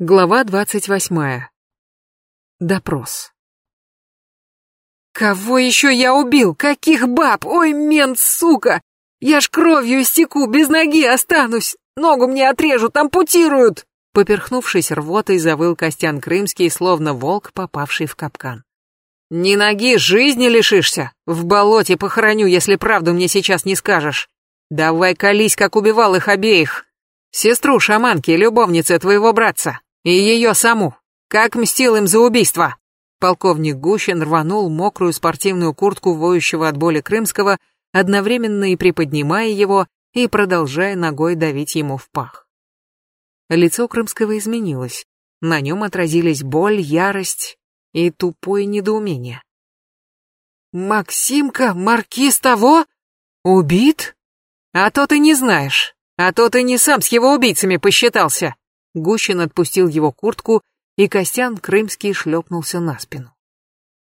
Глава двадцать восьмая. Допрос. «Кого еще я убил? Каких баб? Ой, мент, сука! Я ж кровью истеку, без ноги останусь! Ногу мне отрежут, ампутируют!» Поперхнувшись рвотой, завыл Костян Крымский, словно волк, попавший в капкан. «Ни ноги, жизни лишишься! В болоте похороню, если правду мне сейчас не скажешь! Давай колись, как убивал их обеих! Сестру шаманки, любовницы твоего братца, и ее саму! Как мстил им за убийство!» Полковник Гущин рванул мокрую спортивную куртку воющего от боли Крымского, одновременно и приподнимая его, и продолжая ногой давить ему в пах. Лицо Крымского изменилось. На нем отразились боль, ярость и тупое недоумение. «Максимка, маркиз того? Убит? А то ты не знаешь, а то ты не сам с его убийцами посчитался!» Гущин отпустил его куртку, и Костян Крымский шлепнулся на спину.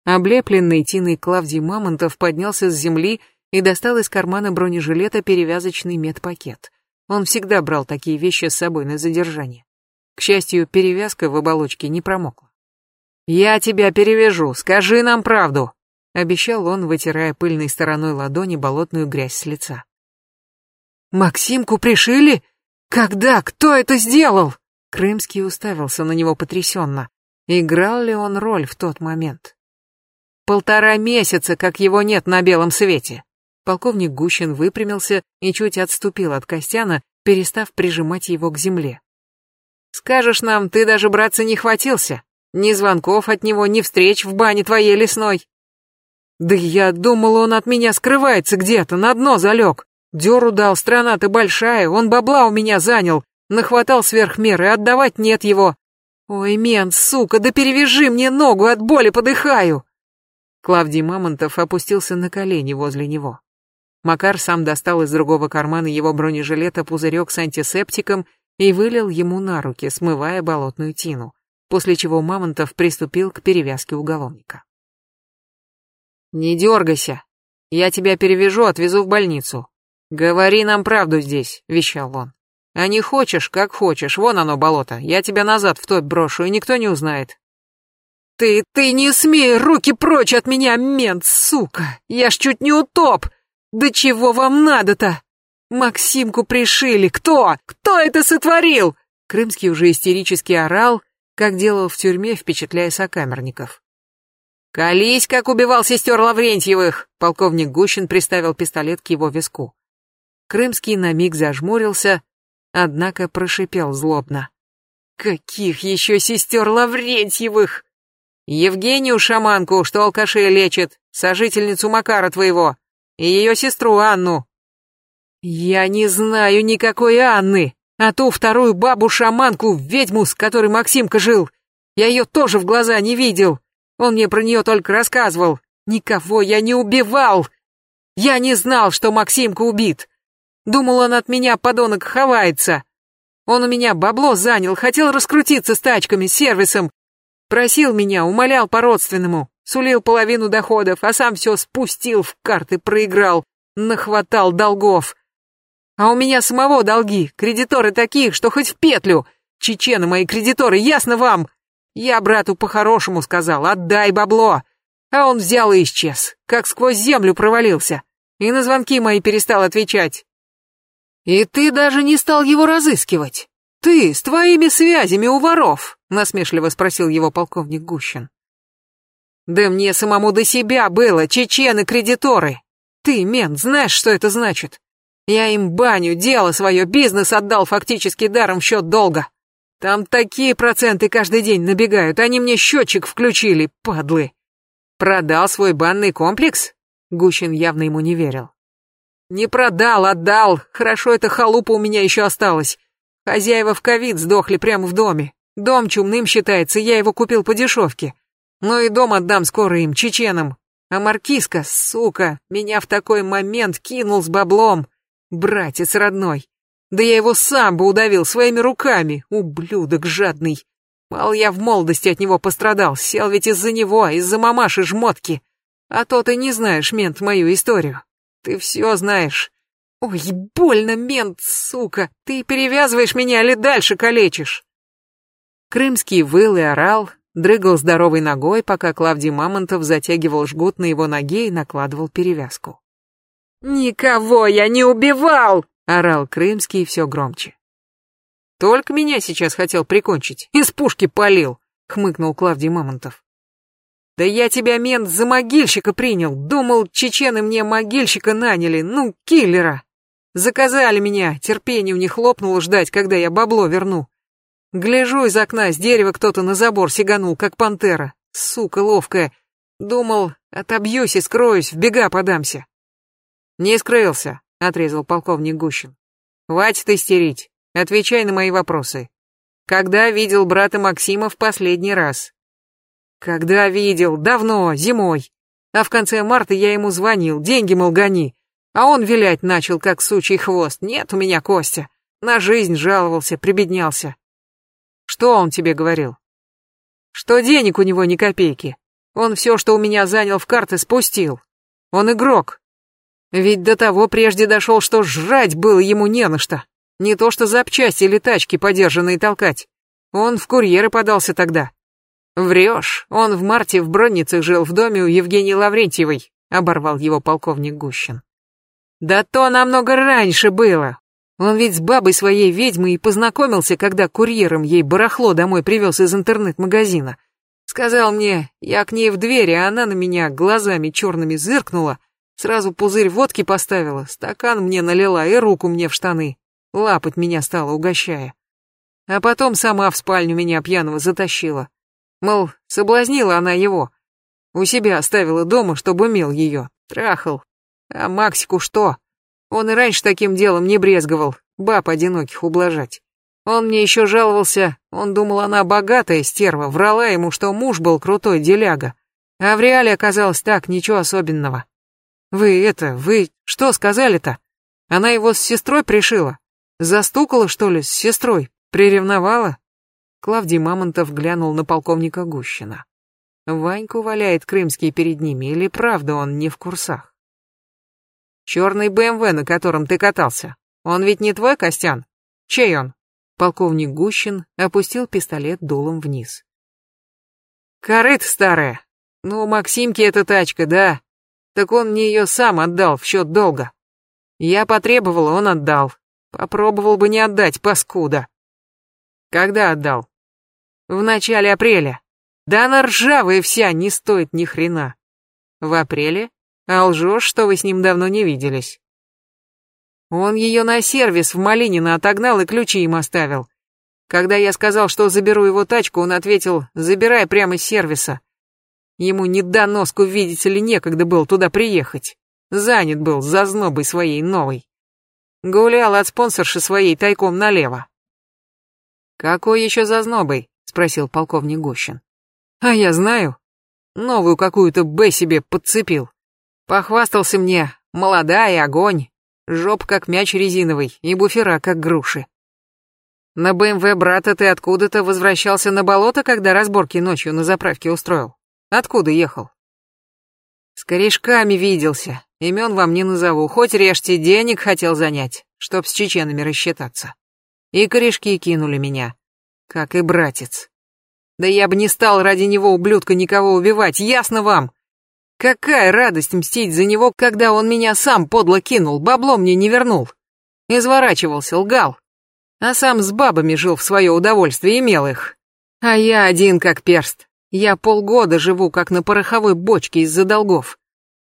Облепленный тиной Клавдий Мамонтов поднялся с земли и достал из кармана бронежилета перевязочный медпакет. Он всегда брал такие вещи с собой на задержание. К счастью, перевязка в оболочке не промокла. «Я тебя перевяжу, скажи нам правду», — обещал он, вытирая пыльной стороной ладони болотную грязь с лица. «Максимку пришили? Когда? Кто это сделал?» Крымский уставился на него потрясенно. Играл ли он роль в тот момент? Полтора месяца, как его нет на белом свете. Полковник Гущин выпрямился и чуть отступил от Костяна, перестав прижимать его к земле. «Скажешь нам, ты даже, братца, не хватился? Ни звонков от него, ни встреч в бане твоей лесной?» «Да я думал, он от меня скрывается где-то, на дно залег. Дёру дал, страна-то большая, он бабла у меня занял, нахватал сверх меры, отдавать нет его. Ой, мент, сука, да перевяжи мне ногу, от боли подыхаю!» Клавдий Мамонтов опустился на колени возле него. Макар сам достал из другого кармана его бронежилета пузырек с антисептиком и вылил ему на руки, смывая болотную тину, после чего Мамонтов приступил к перевязке уголовника. «Не дергайся. Я тебя перевяжу, отвезу в больницу. Говори нам правду здесь», — вещал он. «А не хочешь, как хочешь, вон оно болото, я тебя назад в топь брошу, и никто не узнает». «Ты, ты не смей, руки прочь от меня, мент, сука! Я ж чуть не утоп!» «Да чего вам надо-то? Максимку пришили! Кто? Кто это сотворил?» Крымский уже истерически орал, как делал в тюрьме, впечатляя сокамерников. «Колись, как убивал сестер Лаврентьевых!» Полковник Гущин приставил пистолет к его виску. Крымский на миг зажмурился, однако прошипел злобно. «Каких еще сестер Лаврентьевых?» «Евгению шаманку, что алкашей лечит, сожительницу Макара твоего и ее сестру Анну. Я не знаю никакой Анны, а ту вторую бабу-шаманку, ведьму, с которой Максимка жил. Я ее тоже в глаза не видел. Он мне про нее только рассказывал. Никого я не убивал. Я не знал, что Максимка убит. Думал, он от меня, подонок, ховается. Он у меня бабло занял, хотел раскрутиться с тачками, сервисом. Просил меня, умолял по-родственному. Сулил половину доходов, а сам все спустил в карты, проиграл, нахватал долгов. А у меня самого долги, кредиторы такие, что хоть в петлю. Чечены мои кредиторы, ясно вам? Я брату по-хорошему сказал, отдай бабло. А он взял и исчез, как сквозь землю провалился. И на звонки мои перестал отвечать. И ты даже не стал его разыскивать. Ты с твоими связями у воров, насмешливо спросил его полковник Гущин. Да мне самому до себя было, чечены-кредиторы. Ты, мент, знаешь, что это значит? Я им баню, дело свое, бизнес отдал фактически даром в счет долга. Там такие проценты каждый день набегают, они мне счетчик включили, падлы. Продал свой банный комплекс? Гущин явно ему не верил. Не продал, отдал. Хорошо, эта халупа у меня еще осталась. Хозяева в ковид сдохли прямо в доме. Дом чумным считается, я его купил по дешевке. Но и дом отдам скоро им, чеченам. А маркизка, сука, меня в такой момент кинул с баблом. Братец родной. Да я его сам бы удавил своими руками, ублюдок жадный. Мало я в молодости от него пострадал, сел ведь из-за него, из-за мамаши жмотки. А то ты не знаешь, мент, мою историю. Ты все знаешь. Ой, больно, мент, сука. Ты перевязываешь меня или дальше калечишь? Крымский выл и орал, дрыгал здоровой ногой, пока Клавдий Мамонтов затягивал жгут на его ноге и накладывал перевязку. «Никого я не убивал!» — орал Крымский все громче. «Только меня сейчас хотел прикончить, из пушки полил!» — хмыкнул Клавдий Мамонтов. «Да я тебя, мент, за могильщика принял, думал, чечены мне могильщика наняли, ну, киллера!» Заказали меня, терпение у них лопнуло ждать, когда я бабло верну. Гляжу из окна, с дерева кто-то на забор сиганул, как пантера. Сука ловкая. Думал, отобьюсь и скроюсь, в бега подамся. Не скрылся, отрезал полковник Гущин. Хватит истерить. Отвечай на мои вопросы. Когда видел брата Максима в последний раз? Когда видел? Давно, зимой. А в конце марта я ему звонил, деньги, мол, гони. А он вилять начал, как сучий хвост. Нет у меня Костя. На жизнь жаловался, прибеднялся. Что он тебе говорил? Что денег у него ни копейки. Он все, что у меня занял в карты, спустил. Он игрок. Ведь до того прежде дошел, что жрать было ему не на что. Не то что запчасти или тачки подержанные толкать. Он в курьеры подался тогда. Врешь, он в марте в Бронницах жил в доме у Евгении Лаврентьевой, оборвал его полковник Гущин. Да то намного раньше было. Он ведь с бабой своей ведьмой и познакомился, когда курьером ей барахло домой привез из интернет-магазина. Сказал мне, я к ней в двери, а она на меня глазами черными зыркнула, сразу пузырь водки поставила, стакан мне налила и руку мне в штаны. Лапать меня стала, угощая. А потом сама в спальню меня пьяного затащила. Мол, соблазнила она его. У себя оставила дома, чтобы имел ее. Трахал, а Максику что? Он и раньше таким делом не брезговал, баб одиноких ублажать. Он мне еще жаловался, он думал, она богатая стерва, врала ему, что муж был крутой деляга. А в реале оказалось так, ничего особенного. Вы это, вы что сказали-то? Она его с сестрой пришила? Застукала, что ли, с сестрой? Приревновала? Клавдий Мамонтов глянул на полковника Гущина. Ваньку валяет крымский перед ними, или правда он не в курсах? Черный БМВ, на котором ты катался. Он ведь не твой, Костян? Чей он? Полковник Гущин опустил пистолет дулом вниз. Корыт старая. Ну, Максимке эта тачка, да. Так он мне ее сам отдал в счет долга. Я потребовал, он отдал. Попробовал бы не отдать, паскуда. Когда отдал? В начале апреля. Да она ржавая вся, не стоит ни хрена. В апреле? А лжешь, что вы с ним давно не виделись. Он ее на сервис в Малинино отогнал и ключи им оставил. Когда я сказал, что заберу его тачку, он ответил, забирай прямо с сервиса. Ему не до носку, видите ли, некогда был туда приехать. Занят был зазнобой своей новой. Гулял от спонсорши своей тайком налево. «Какой еще зазнобой?» — спросил полковник Гущин. «А я знаю. Новую какую-то Б себе подцепил. Похвастался мне, молодая, огонь, жоп как мяч резиновый и буфера как груши. На БМВ брата ты откуда-то возвращался на болото, когда разборки ночью на заправке устроил? Откуда ехал? С корешками виделся, имен вам не назову, хоть режьте, денег хотел занять, чтоб с чеченами рассчитаться. И корешки кинули меня, как и братец. Да я бы не стал ради него, ублюдка, никого убивать, ясно вам? Какая радость мстить за него, когда он меня сам подло кинул, бабло мне не вернул. Изворачивался, лгал. А сам с бабами жил в свое удовольствие, имел их. А я один как перст. Я полгода живу как на пороховой бочке из-за долгов.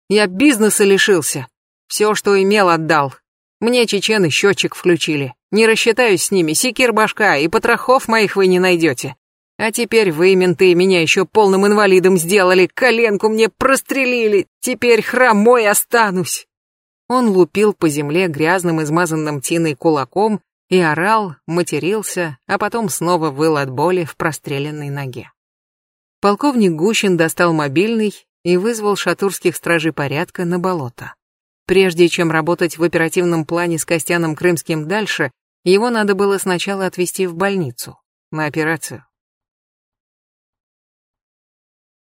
Я бизнеса лишился. Все, что имел, отдал. Мне чечены счетчик включили. Не рассчитаюсь с ними, секир башка, и потрохов моих вы не найдете. А теперь вы, менты, меня еще полным инвалидом сделали, коленку мне прострелили, теперь хромой останусь. Он лупил по земле грязным измазанным тиной кулаком и орал, матерился, а потом снова выл от боли в простреленной ноге. Полковник Гущин достал мобильный и вызвал шатурских стражей порядка на болото. Прежде чем работать в оперативном плане с Костяном Крымским дальше, его надо было сначала отвезти в больницу, на операцию.